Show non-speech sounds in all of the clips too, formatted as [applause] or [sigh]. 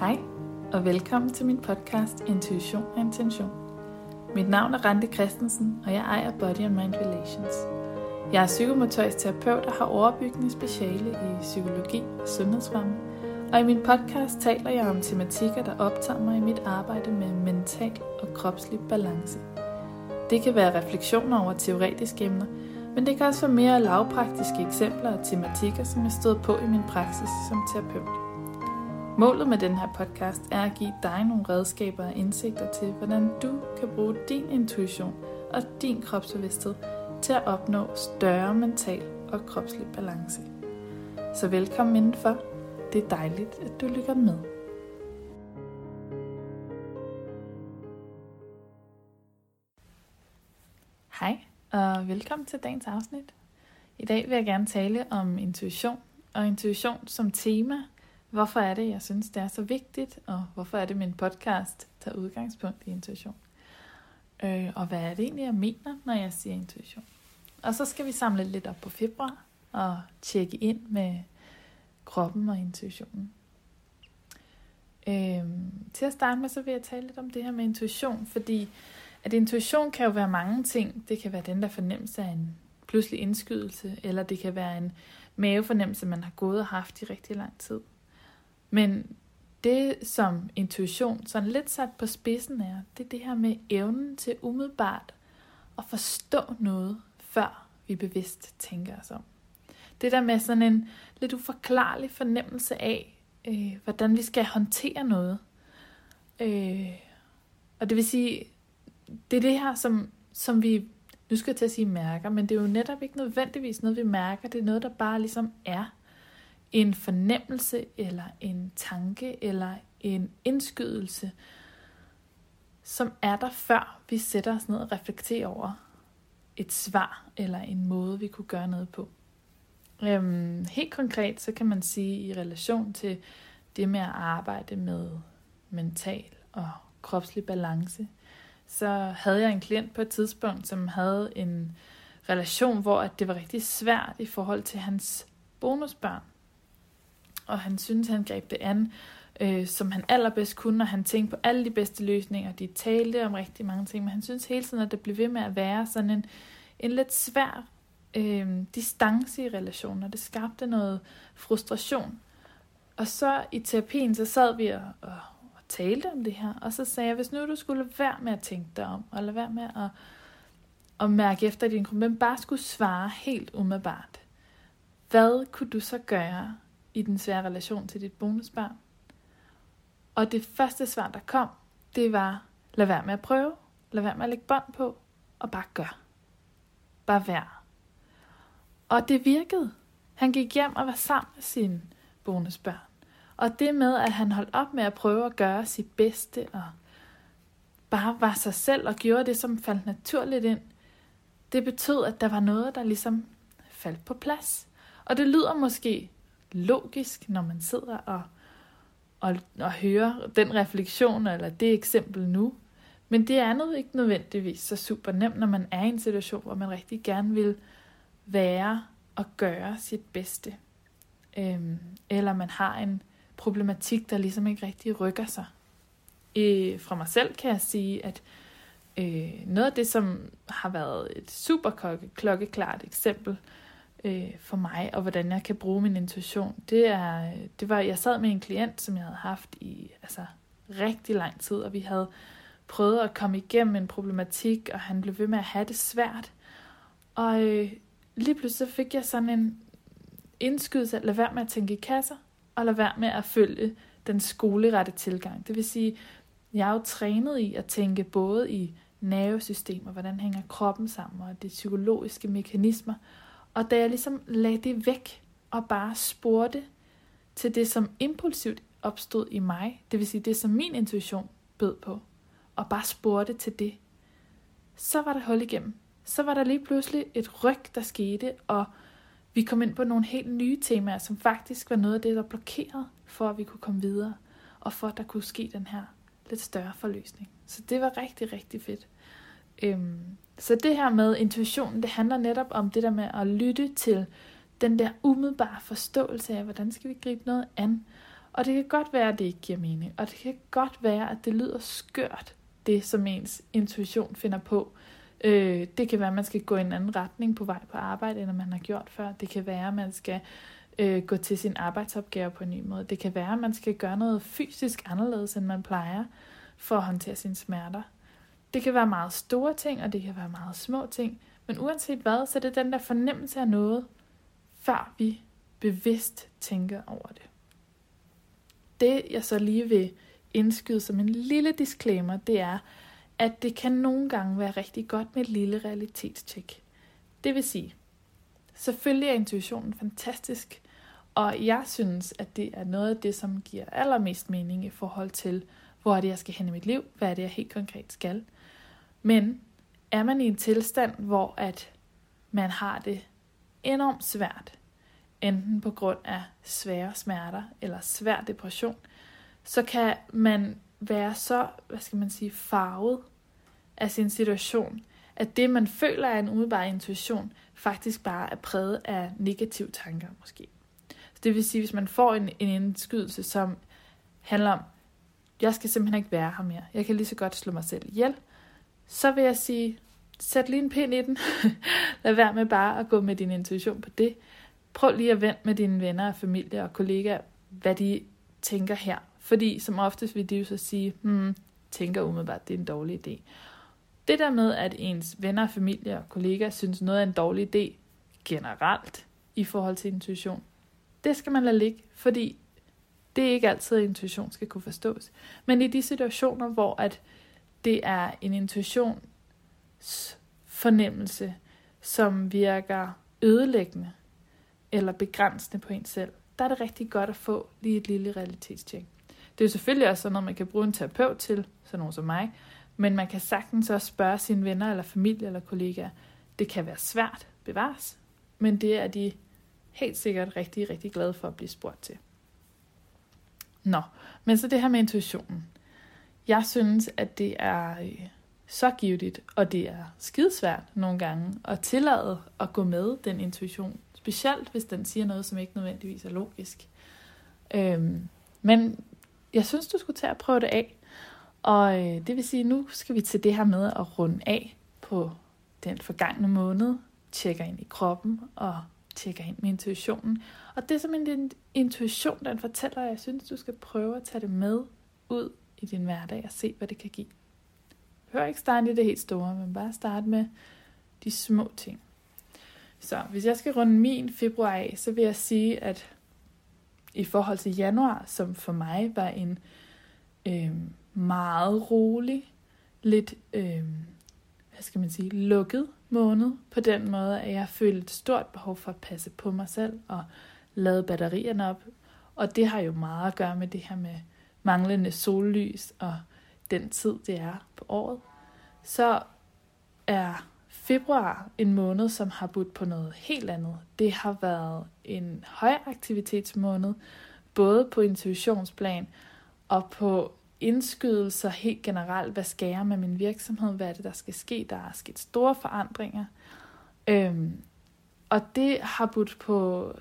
Hej og velkommen til min podcast Intuition og Intention. Mit navn er Rante Christensen, og jeg ejer Body and Mind Relations. Jeg er psykomotorisk terapeut og har overbyggende speciale i psykologi og sundhedsfremme, og i min podcast taler jeg om tematikker, der optager mig i mit arbejde med mental og kropslig balance. Det kan være refleksioner over teoretiske emner, men det kan også være mere lavpraktiske eksempler og tematikker, som jeg stod på i min praksis som terapeut. Målet med den her podcast er at give dig nogle redskaber og indsigter til, hvordan du kan bruge din intuition og din kropsbevidsthed til at opnå større mental og kropslig balance. Så velkommen indenfor. Det er dejligt, at du lytter med. Hej og velkommen til dagens afsnit. I dag vil jeg gerne tale om intuition og intuition som tema – Hvorfor er det, jeg synes, det er så vigtigt, og hvorfor er det, min podcast tager udgangspunkt i intuition? Øh, og hvad er det egentlig, jeg mener, når jeg siger intuition? Og så skal vi samle lidt op på februar og tjekke ind med kroppen og intuitionen. Øh, til at starte med, så vil jeg tale lidt om det her med intuition, fordi at intuition kan jo være mange ting. Det kan være den der fornemmelse af en pludselig indskydelse, eller det kan være en mavefornemmelse, man har gået og haft i rigtig lang tid. Men det, som intuition sådan lidt sat på spidsen er, det er det her med evnen til umiddelbart at forstå noget, før vi bevidst tænker os om. Det der med sådan en lidt uforklarlig fornemmelse af, øh, hvordan vi skal håndtere noget. Øh, og det vil sige, det er det her, som, som vi, nu skal jeg til at sige mærker, men det er jo netop ikke nødvendigvis noget, vi mærker. Det er noget, der bare ligesom er en fornemmelse eller en tanke eller en indskydelse, som er der før vi sætter os ned og reflekterer over et svar eller en måde, vi kunne gøre noget på. Øhm, helt konkret, så kan man sige i relation til det med at arbejde med mental og kropslig balance, så havde jeg en klient på et tidspunkt, som havde en relation, hvor at det var rigtig svært i forhold til hans bonusbørn og han synes, han greb det an, øh, som han allerbedst kunne, og han tænkte på alle de bedste løsninger. De talte om rigtig mange ting, men han synes hele tiden, at det blev ved med at være sådan en, en lidt svær øh, distance i relationen, og det skabte noget frustration. Og så i terapien, så sad vi og, og, og talte om det her, og så sagde jeg, hvis nu du skulle være med at tænke dig om, og lade være med at, at mærke efter din krop, men bare skulle svare helt umiddelbart, hvad kunne du så gøre i den svære relation til dit bonusbarn. Og det første svar, der kom, det var, lad være med at prøve, lad være med at lægge bånd på, og bare gør. Bare vær. Og det virkede. Han gik hjem og var sammen med sine bonusbørn. Og det med, at han holdt op med at prøve at gøre sit bedste, og bare var sig selv og gjorde det, som faldt naturligt ind, det betød, at der var noget, der ligesom faldt på plads. Og det lyder måske logisk, når man sidder og, og, og hører den refleksion eller det eksempel nu. Men det er noget ikke nødvendigvis så super nemt, når man er i en situation, hvor man rigtig gerne vil være og gøre sit bedste. Øhm, eller man har en problematik, der ligesom ikke rigtig rykker sig. Øh, fra mig selv kan jeg sige, at øh, noget af det, som har været et super klokkeklart eksempel, øh, øh, for mig, og hvordan jeg kan bruge min intuition, det er, det var, jeg sad med en klient, som jeg havde haft i altså, rigtig lang tid, og vi havde prøvet at komme igennem en problematik, og han blev ved med at have det svært. Og øh, lige pludselig fik jeg sådan en indskydelse at lade være med at tænke i kasser, og lade være med at følge den skolerette tilgang. Det vil sige, jeg er jo trænet i at tænke både i nervesystemer, hvordan hænger kroppen sammen, og de psykologiske mekanismer, og da jeg ligesom lagde det væk og bare spurgte til det, som impulsivt opstod i mig, det vil sige det, som min intuition bød på, og bare spurgte til det, så var der hul igennem. Så var der lige pludselig et ryg, der skete, og vi kom ind på nogle helt nye temaer, som faktisk var noget af det, der blokerede for, at vi kunne komme videre, og for, at der kunne ske den her lidt større forløsning. Så det var rigtig, rigtig fedt. Øhm, så det her med intuitionen, det handler netop om det der med at lytte til den der umiddelbare forståelse af, hvordan skal vi gribe noget an. Og det kan godt være, at det ikke giver mening. Og det kan godt være, at det lyder skørt, det som ens intuition finder på. Øh, det kan være, at man skal gå i en anden retning på vej på arbejde, end man har gjort før. Det kan være, at man skal øh, gå til sin arbejdsopgave på en ny måde. Det kan være, at man skal gøre noget fysisk anderledes, end man plejer, for at håndtere sine smerter. Det kan være meget store ting, og det kan være meget små ting. Men uanset hvad, så er det den der fornemmelse af noget, før vi bevidst tænker over det. Det, jeg så lige vil indskyde som en lille disclaimer, det er, at det kan nogle gange være rigtig godt med et lille realitetstjek. Det vil sige, selvfølgelig er intuitionen fantastisk, og jeg synes, at det er noget af det, som giver allermest mening i forhold til, hvor er det, jeg skal hen i mit liv, hvad er det, jeg helt konkret skal. Men er man i en tilstand, hvor at man har det enormt svært, enten på grund af svære smerter eller svær depression, så kan man være så, hvad skal man sige, farvet af sin situation, at det, man føler er en umiddelbar intuition, faktisk bare er præget af negative tanker måske. Så det vil sige, hvis man får en, en indskydelse, som handler om, jeg skal simpelthen ikke være her mere, jeg kan lige så godt slå mig selv ihjel, så vil jeg sige, sæt lige en pind i den. [laughs] Lad være med bare at gå med din intuition på det. Prøv lige at vente med dine venner og familie og kollegaer, hvad de tænker her. Fordi som oftest vil de jo så sige, hmm, tænker umiddelbart, det er en dårlig idé. Det der med, at ens venner, familie og kollegaer synes noget er en dårlig idé generelt i forhold til intuition, det skal man lade ligge, fordi det er ikke altid, at intuition skal kunne forstås. Men i de situationer, hvor at det er en intuitionsfornemmelse, som virker ødelæggende eller begrænsende på en selv, der er det rigtig godt at få lige et lille realitetstjek. Det er jo selvfølgelig også sådan noget, man kan bruge en terapeut til, sådan nogen som mig, men man kan sagtens også spørge sine venner eller familie eller kollegaer. Det kan være svært bevares, men det er de helt sikkert rigtig, rigtig glade for at blive spurgt til. Nå, men så det her med intuitionen. Jeg synes, at det er øh, så givetigt, og det er skidesvært nogle gange at tillade at gå med den intuition. Specielt hvis den siger noget, som ikke nødvendigvis er logisk. Øhm, men jeg synes, du skulle tage og prøve det af. Og øh, det vil sige, nu skal vi til det her med at runde af på den forgangne måned. Tjekker ind i kroppen og tjekker ind med intuitionen. Og det som en intuition, den fortæller, jeg synes, du skal prøve at tage det med ud i din hverdag og se, hvad det kan give. Hør ikke starte i det helt store, men bare starte med de små ting. Så hvis jeg skal runde min februar af, så vil jeg sige, at i forhold til januar, som for mig var en øh, meget rolig, lidt, øh, hvad skal man sige, lukket måned, på den måde, at jeg følte et stort behov for at passe på mig selv og lade batterierne op. Og det har jo meget at gøre med det her med manglende sollys og den tid, det er på året. Så er februar en måned, som har budt på noget helt andet. Det har været en højaktivitetsmåned, både på intuitionsplan og på indskydelser helt generelt. Hvad skal jeg med min virksomhed? Hvad er det, der skal ske? Der er sket store forandringer. Øhm, og det har budt på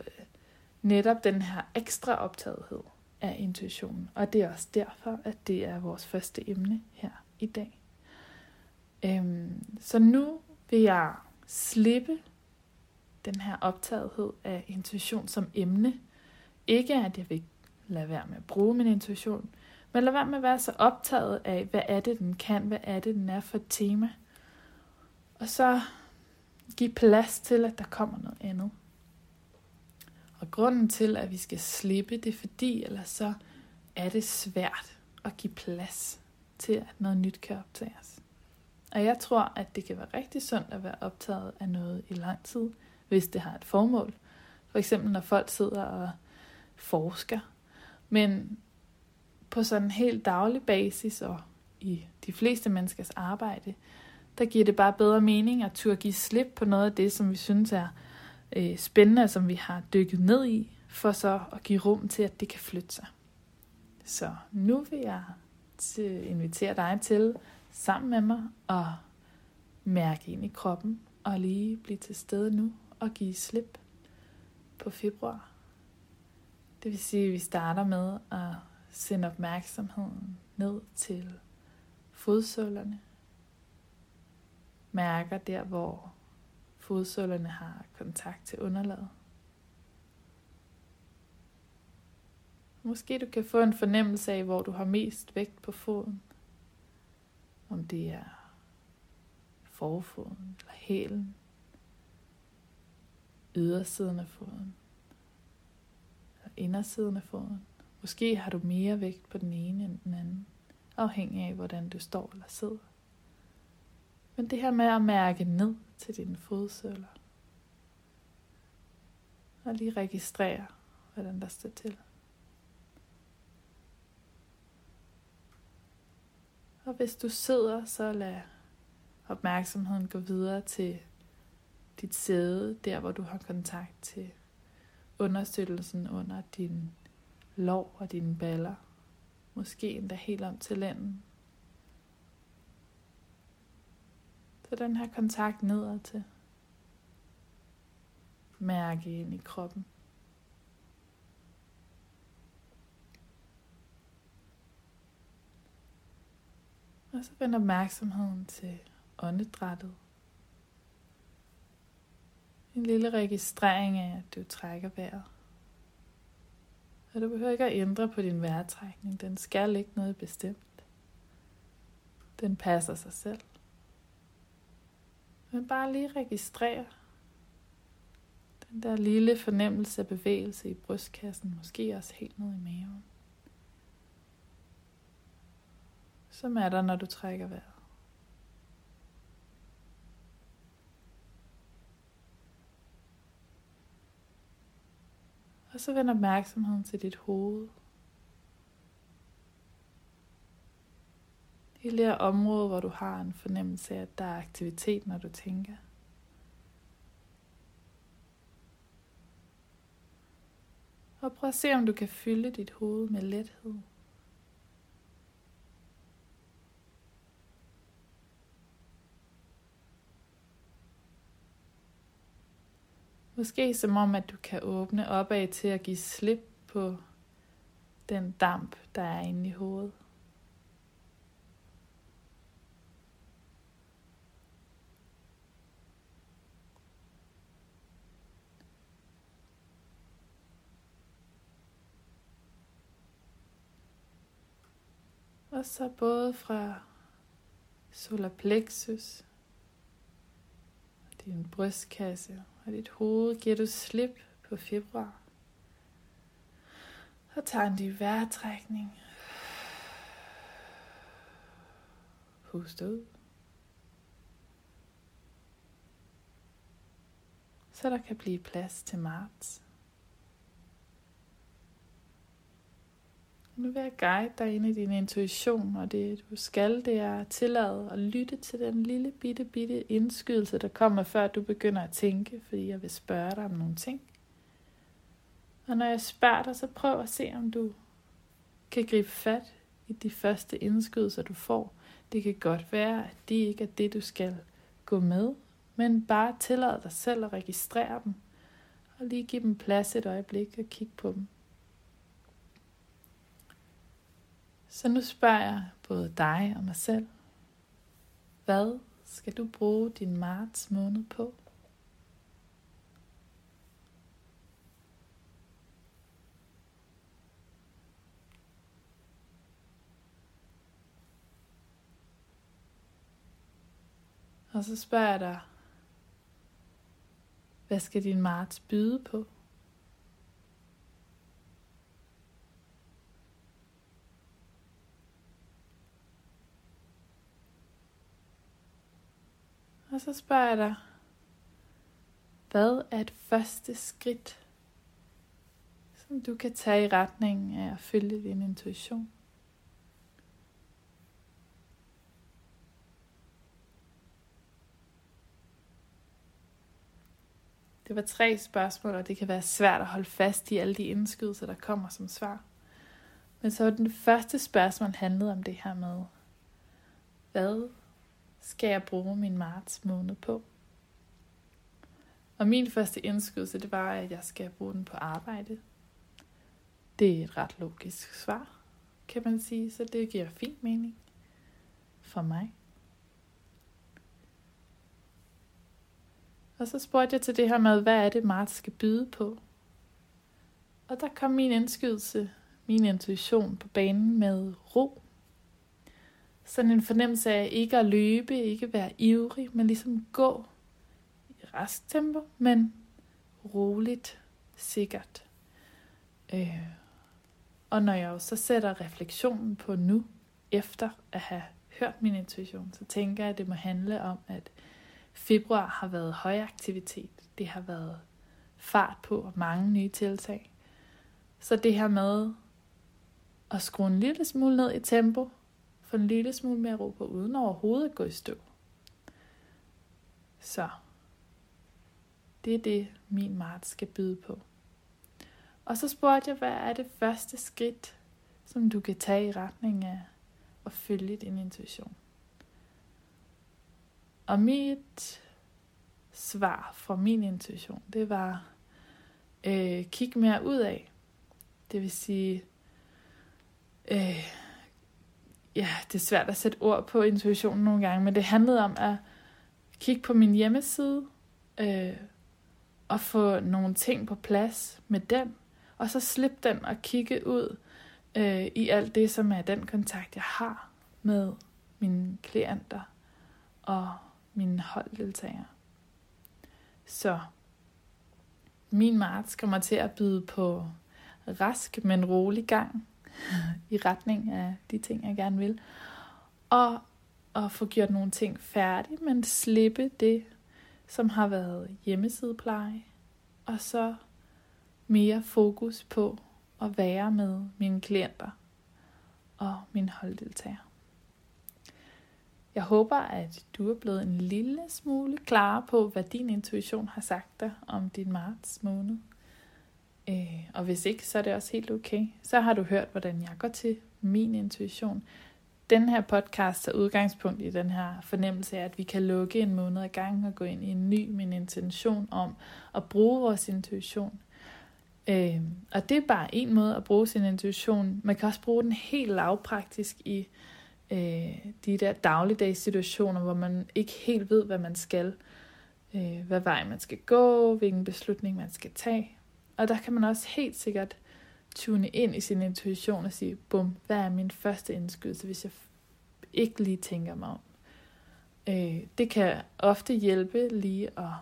netop den her ekstra optagethed af intuitionen. Og det er også derfor, at det er vores første emne her i dag. Øhm, så nu vil jeg slippe den her optagethed af intuition som emne. Ikke at jeg vil lade være med at bruge min intuition, men lad være med at være så optaget af, hvad er det, den kan, hvad er det, den er for et tema. Og så give plads til, at der kommer noget andet. Og grunden til, at vi skal slippe, det er fordi, eller så er det svært at give plads til, at noget nyt kan optages. Og jeg tror, at det kan være rigtig sundt at være optaget af noget i lang tid, hvis det har et formål. For eksempel når folk sidder og forsker. Men på sådan en helt daglig basis og i de fleste menneskers arbejde, der giver det bare bedre mening at turde give slip på noget af det, som vi synes er øh, spændende, som vi har dykket ned i, for så at give rum til, at det kan flytte sig. Så nu vil jeg til, invitere dig til sammen med mig at mærke ind i kroppen og lige blive til stede nu og give slip på februar. Det vil sige, at vi starter med at sende opmærksomheden ned til fodsålerne. Mærker der, hvor fodsålerne har kontakt til underlaget. Måske du kan få en fornemmelse af, hvor du har mest vægt på foden. Om det er forfoden eller hælen, ydersiden af foden eller indersiden af foden. Måske har du mere vægt på den ene end den anden, afhængig af hvordan du står eller sidder. Men det her med at mærke ned til dine fodsøller, og lige registrere, hvordan der står til. Og hvis du sidder, så lad opmærksomheden gå videre til dit sæde, der hvor du har kontakt til understøttelsen under din lov og dine baller. Måske endda helt om til lænden. Så den her kontakt nedad til. Mærke ind i kroppen. Og så vend opmærksomheden til åndedrættet. En lille registrering af, at du trækker vejret. Og du behøver ikke at ændre på din vejrtrækning. Den skal ikke noget bestemt. Den passer sig selv. Men bare lige registrere den der lille fornemmelse af bevægelse i brystkassen, måske også helt ned i maven. Som er der, når du trækker vejret. Og så vend opmærksomheden til dit hoved. Det lille område, hvor du har en fornemmelse af, at der er aktivitet, når du tænker. Og prøv at se, om du kan fylde dit hoved med lethed. Måske som om, at du kan åbne opad til at give slip på den damp, der er inde i hovedet. Og så både fra solar plexus, din brystkasse og dit hoved giver du slip på februar. Og tager en dyb vejrtrækning. Pust ud. Så der kan blive plads til marts. Nu vil jeg guide dig ind i din intuition, og det du skal, det er at tillade at lytte til den lille bitte bitte indskydelse, der kommer før du begynder at tænke, fordi jeg vil spørge dig om nogle ting. Og når jeg spørger dig, så prøv at se, om du kan gribe fat i de første indskydelser, du får. Det kan godt være, at de ikke er det, du skal gå med, men bare tillad dig selv at registrere dem, og lige give dem plads et øjeblik og kigge på dem. Så nu spørger jeg både dig og mig selv, hvad skal du bruge din marts måned på? Og så spørger jeg dig, hvad skal din marts byde på? Og så spørger jeg dig, hvad er et første skridt, som du kan tage i retning af at følge din intuition? Det var tre spørgsmål, og det kan være svært at holde fast i alle de indskydelser, der kommer som svar. Men så var den første spørgsmål handlede om det her med, hvad skal jeg bruge min marts måned på? Og min første indskydelse, det var, at jeg skal bruge den på arbejde. Det er et ret logisk svar, kan man sige, så det giver fin mening for mig. Og så spurgte jeg til det her med, hvad er det, marts skal byde på? Og der kom min indskydelse, min intuition på banen med ro. Sådan en fornemmelse af ikke at løbe, ikke være ivrig, men ligesom gå i resttempo, men roligt, sikkert. Øh. Og når jeg jo så sætter refleksionen på nu, efter at have hørt min intuition, så tænker jeg, at det må handle om, at februar har været høj aktivitet. Det har været fart på og mange nye tiltag. Så det her med at skrue en lille smule ned i tempo, for en lille smule mere ro på, uden overhovedet at gå i stå. Så det er det, min mart skal byde på. Og så spurgte jeg, hvad er det første skridt, som du kan tage i retning af at følge din intuition? Og mit svar fra min intuition, det var, øh, kig mere ud af. Det vil sige, øh, ja, det er svært at sætte ord på intuitionen nogle gange, men det handlede om at kigge på min hjemmeside, øh, og få nogle ting på plads med den, og så slippe den og kigge ud øh, i alt det, som er den kontakt, jeg har med mine klienter og mine holddeltagere. Så min marts kommer til at byde på rask, men rolig gang i retning af de ting, jeg gerne vil. Og at få gjort nogle ting færdige, men slippe det, som har været hjemmesidepleje. Og så mere fokus på at være med mine klienter og mine holddeltagere. Jeg håber, at du er blevet en lille smule klar på, hvad din intuition har sagt dig om din marts måned. Øh, og hvis ikke, så er det også helt okay. Så har du hørt, hvordan jeg går til min intuition. Den her podcast er udgangspunkt i den her fornemmelse af, at vi kan lukke en måned ad gangen og gå ind i en ny med en intention om at bruge vores intuition. Øh, og det er bare en måde at bruge sin intuition. Man kan også bruge den helt lavpraktisk i øh, de der dagligdags situationer, hvor man ikke helt ved, hvad man skal. Øh, hvad vej man skal gå, hvilken beslutning man skal tage. Og der kan man også helt sikkert tune ind i sin intuition og sige, bum, hvad er min første indskydelse, hvis jeg ikke lige tænker mig om. Øh, det kan ofte hjælpe lige at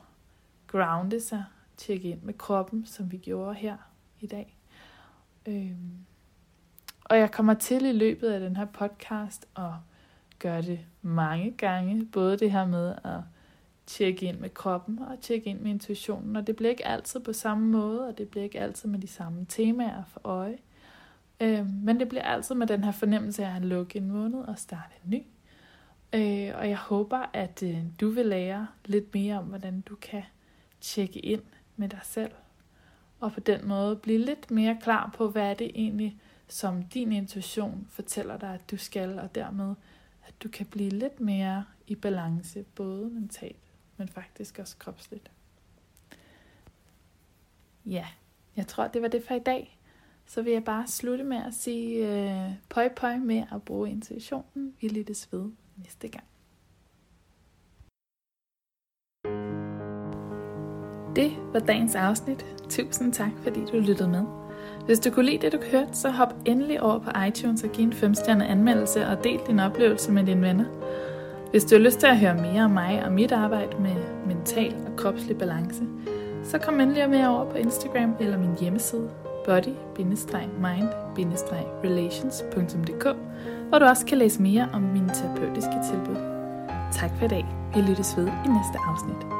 grounde sig, tjekke ind med kroppen, som vi gjorde her i dag. Øh, og jeg kommer til i løbet af den her podcast at gøre det mange gange. Både det her med at tjekke ind med kroppen og tjekke ind med intuitionen. Og det bliver ikke altid på samme måde, og det bliver ikke altid med de samme temaer for øje. Øh, men det bliver altid med den her fornemmelse af at lukke en måned og starte en ny. Øh, og jeg håber, at øh, du vil lære lidt mere om, hvordan du kan tjekke ind med dig selv. Og på den måde blive lidt mere klar på, hvad er det egentlig, som din intuition fortæller dig, at du skal, og dermed, at du kan blive lidt mere i balance, både mentalt, men faktisk også kropsligt. Ja, jeg tror, det var det for i dag. Så vil jeg bare slutte med at sige øh, pøj pøj med at bruge intuitionen. Vi lyttes ved næste gang. Det var dagens afsnit. Tusind tak, fordi du lyttede med. Hvis du kunne lide det, du hørte, så hop endelig over på iTunes og giv en 5 anmeldelse og del din oplevelse med dine venner. Hvis du har lyst til at høre mere om mig og mit arbejde med mental og kropslig balance, så kom endelig med over på Instagram eller min hjemmeside body-mind-relations.dk, hvor du også kan læse mere om mine terapeutiske tilbud. Tak for i dag. Vi lyttes ved i næste afsnit.